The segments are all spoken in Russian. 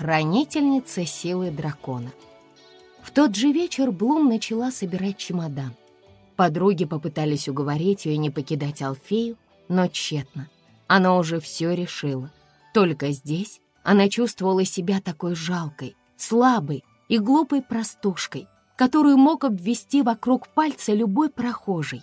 Хранительница силы дракона. В тот же вечер Блум начала собирать чемодан. Подруги попытались уговорить ее не покидать Алфею, но тщетно. Она уже все решила. Только здесь она чувствовала себя такой жалкой, слабой и глупой простушкой, которую мог обвести вокруг пальца любой прохожий.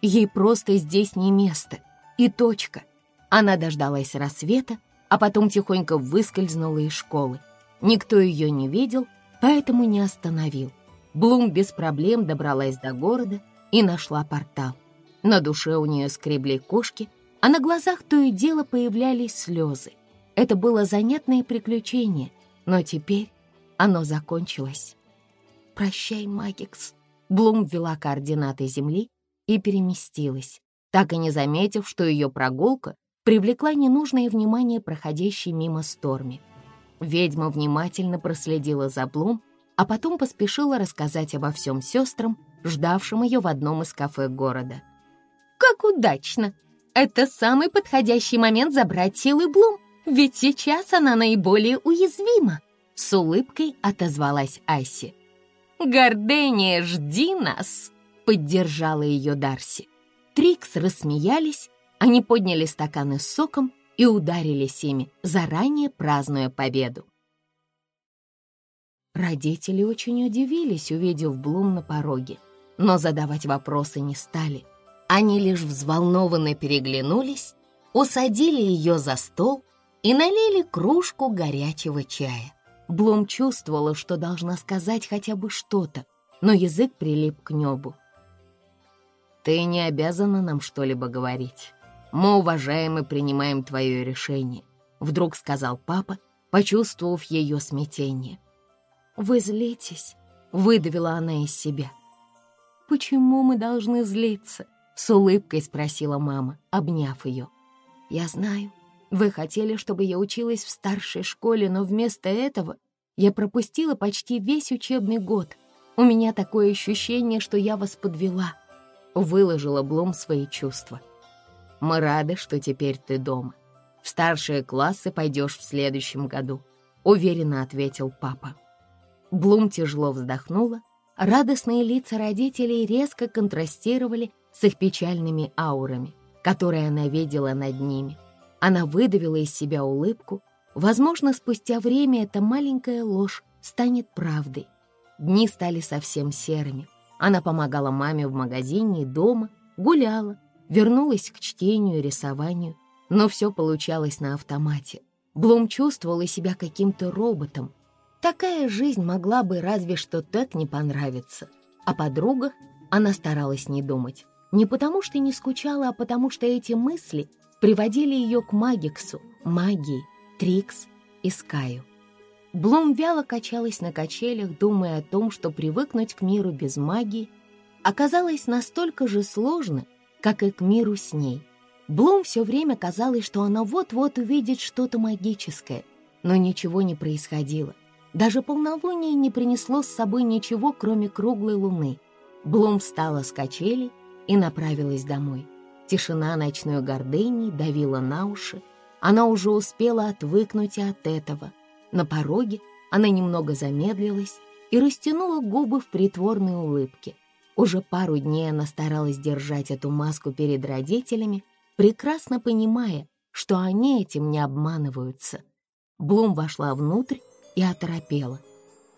Ей просто здесь не место. И точка. Она дождалась рассвета, а потом тихонько выскользнула из школы. Никто ее не видел, поэтому не остановил. Блум без проблем добралась до города и нашла портал. На душе у нее скребли кошки, а на глазах то и дело появлялись слезы. Это было занятное приключение, но теперь оно закончилось. «Прощай, Магикс». Блум ввела координаты Земли и переместилась, так и не заметив, что ее прогулка привлекла ненужное внимание проходящей мимо Сторми. Ведьма внимательно проследила за Блум, а потом поспешила рассказать обо всем сестрам, ждавшим ее в одном из кафе города. «Как удачно! Это самый подходящий момент забрать силы Блум, ведь сейчас она наиболее уязвима!» С улыбкой отозвалась Айси. «Гордения, жди нас!» — поддержала ее Дарси. Трикс рассмеялись, они подняли стаканы с соком и ударились ими, заранее празднуя победу. Родители очень удивились, увидев Блум на пороге, но задавать вопросы не стали. Они лишь взволнованно переглянулись, усадили ее за стол и налили кружку горячего чая. Блум чувствовала, что должна сказать хотя бы что-то, но язык прилип к небу. «Ты не обязана нам что-либо говорить», мы уважаем и принимаем твое решение», — вдруг сказал папа, почувствовав ее смятение. «Вы злитесь?» — выдавила она из себя. «Почему мы должны злиться?» — с улыбкой спросила мама, обняв ее. «Я знаю, вы хотели, чтобы я училась в старшей школе, но вместо этого я пропустила почти весь учебный год. У меня такое ощущение, что я вас подвела», — выложила Блум свои чувства. Мы рады, что теперь ты дома. В старшие классы пойдешь в следующем году», — уверенно ответил папа. Блум тяжело вздохнула. Радостные лица родителей резко контрастировали с их печальными аурами, которые она видела над ними. Она выдавила из себя улыбку. Возможно, спустя время эта маленькая ложь станет правдой. Дни стали совсем серыми. Она помогала маме в магазине и дома, гуляла, вернулась к чтению и рисованию, но все получалось на автомате. Блум чувствовала себя каким-то роботом. Такая жизнь могла бы разве что так не понравиться. О подругах она старалась не думать. Не потому что не скучала, а потому что эти мысли приводили ее к Магиксу, магии, Трикс и Скаю. Блум вяло качалась на качелях, думая о том, что привыкнуть к миру без магии оказалось настолько же сложно, как и к миру с ней. Блум все время казалось, что она вот-вот увидит что-то магическое, но ничего не происходило. Даже полнолуние не принесло с собой ничего, кроме круглой луны. Блум встала с качелей и направилась домой. Тишина ночной гордыни давила на уши. Она уже успела отвыкнуть от этого. На пороге она немного замедлилась и растянула губы в притворной улыбке. Уже пару дней она старалась держать эту маску перед родителями, прекрасно понимая, что они этим не обманываются. Блум вошла внутрь и оторопела.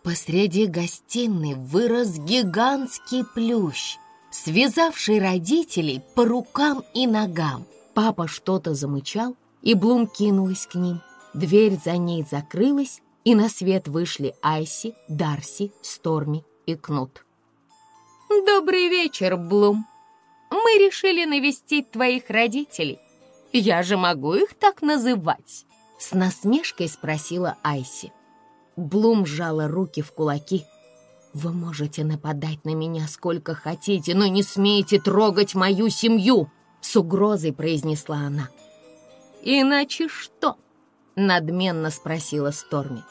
Посреди гостиной вырос гигантский плющ, связавший родителей по рукам и ногам. Папа что-то замычал, и Блум кинулась к ним. Дверь за ней закрылась, и на свет вышли Айси, Дарси, Сторми и Кнут. «Добрый вечер, Блум. Мы решили навестить твоих родителей. Я же могу их так называть?» С насмешкой спросила Айси. Блум сжала руки в кулаки. «Вы можете нападать на меня сколько хотите, но не смейте трогать мою семью!» С угрозой произнесла она. «Иначе что?» — надменно спросила Сторми.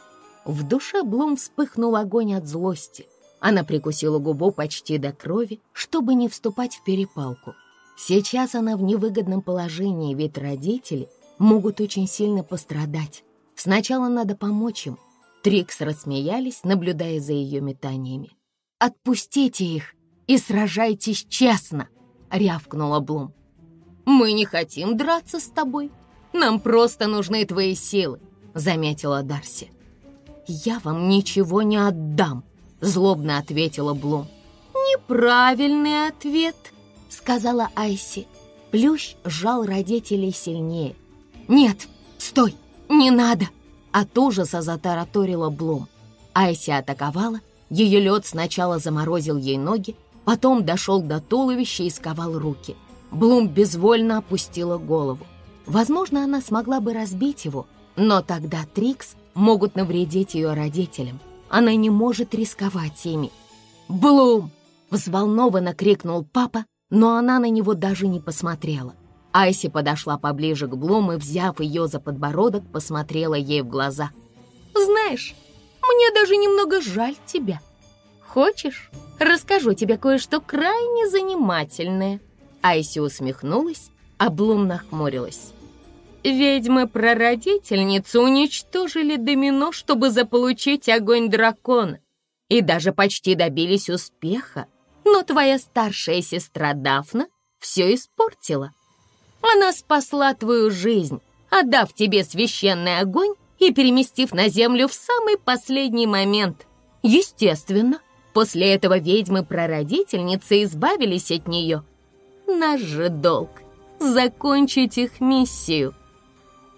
В душе Блум вспыхнул огонь от злости. Она прикусила губу почти до крови, чтобы не вступать в перепалку. Сейчас она в невыгодном положении, ведь родители могут очень сильно пострадать. Сначала надо помочь им. Трикс рассмеялись, наблюдая за ее метаниями. «Отпустите их и сражайтесь честно!» — рявкнула Блум. «Мы не хотим драться с тобой. Нам просто нужны твои силы», — заметила Дарси. «Я вам ничего не отдам», — злобно ответила Блум. «Неправильный ответ», — сказала Айси. Плющ сжал родителей сильнее. «Нет, стой, не надо!» От ужаса затараторила Блум. Айси атаковала, ее лед сначала заморозил ей ноги, потом дошел до туловища и сковал руки. Блум безвольно опустила голову. Возможно, она смогла бы разбить его, но тогда Трикс могут навредить ее родителям. Она не может рисковать ими. «Блум!» — взволнованно крикнул папа, но она на него даже не посмотрела. Айси подошла поближе к Блум и, взяв ее за подбородок, посмотрела ей в глаза. «Знаешь, мне даже немного жаль тебя. Хочешь, расскажу тебе кое-что крайне занимательное?» Айси усмехнулась, а Блум нахмурилась. Ведьмы-прародительницы уничтожили домино, чтобы заполучить огонь дракона, и даже почти добились успеха. Но твоя старшая сестра Дафна все испортила. Она спасла твою жизнь, отдав тебе священный огонь и переместив на землю в самый последний момент. Естественно, после этого ведьмы-прародительницы избавились от нее. Наш же долг — закончить их миссию —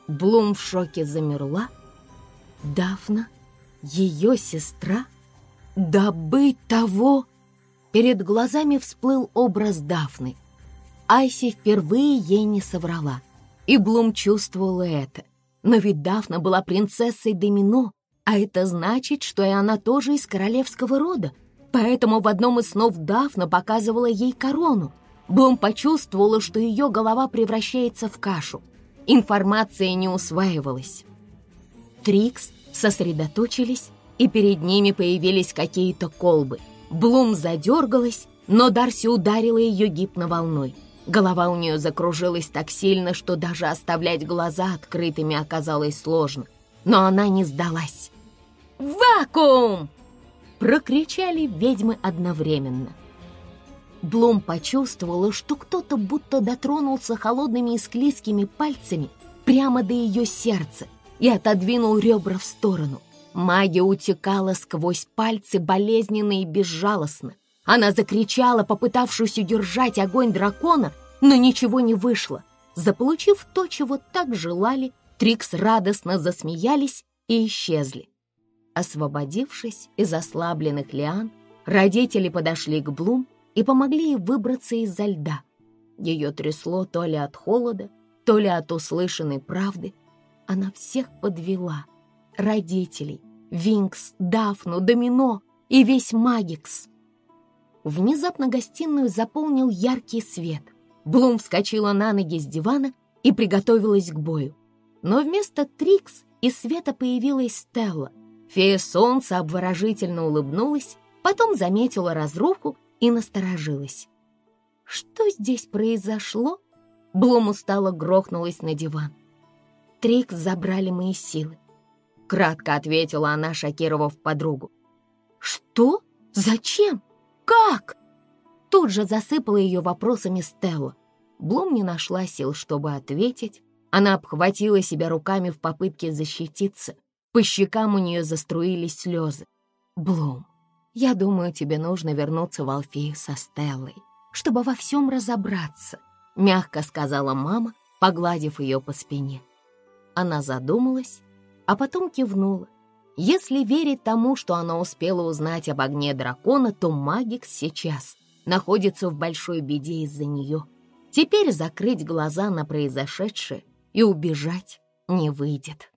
Блум в шоке замерла. Дафна, ее сестра, добыть того... Перед глазами всплыл образ Дафны. Айси впервые ей не соврала, и Блум чувствовала это. Но ведь Дафна была принцессой Домино, а это значит, что и она тоже из королевского рода. Поэтому в одном из снов Дафна показывала ей корону. Блум почувствовала, что ее голова превращается в кашу. Информация не усваивалась. Трикс сосредоточились, и перед ними появились какие-то колбы. Блум задергалась, но Дарси ударила ее гипноволной. Голова у нее закружилась так сильно, что даже оставлять глаза открытыми оказалось сложно. Но она не сдалась. «Вакуум!» — прокричали ведьмы одновременно — Блум почувствовала, что кто-то будто дотронулся холодными и склизкими пальцами прямо до ее сердца и отодвинул ребра в сторону. Магия утекала сквозь пальцы болезненно и безжалостно. Она закричала, попытавшись удержать огонь дракона, но ничего не вышло. Заполучив то, чего так желали, Трикс радостно засмеялись и исчезли. Освободившись из ослабленных лиан, родители подошли к Блум и помогли ей выбраться из-за льда. Ее трясло то ли от холода, то ли от услышанной правды. Она всех подвела. Родителей, Винкс, Дафну, Домино и весь Магикс. Внезапно гостиную заполнил яркий свет. Блум вскочила на ноги с дивана и приготовилась к бою. Но вместо Трикс из света появилась Стелла. Фея солнца обворожительно улыбнулась, потом заметила разруху и насторожилась. Что здесь произошло? Блум устало грохнулась на диван. Трикс забрали мои силы. Кратко ответила она, шокировав подругу. «Что? Зачем? Как?» Тут же засыпала ее вопросами Стелла. Блум не нашла сил, чтобы ответить. Она обхватила себя руками в попытке защититься. По щекам у нее заструились слезы. «Блум, я думаю, тебе нужно вернуться в Алфею со Стеллой, чтобы во всем разобраться», — мягко сказала мама, погладив ее по спине. Она задумалась, а потом кивнула. Если верить тому, что она успела узнать об огне дракона, то Магикс сейчас находится в большой беде из-за нее. Теперь закрыть глаза на произошедшее и убежать не выйдет.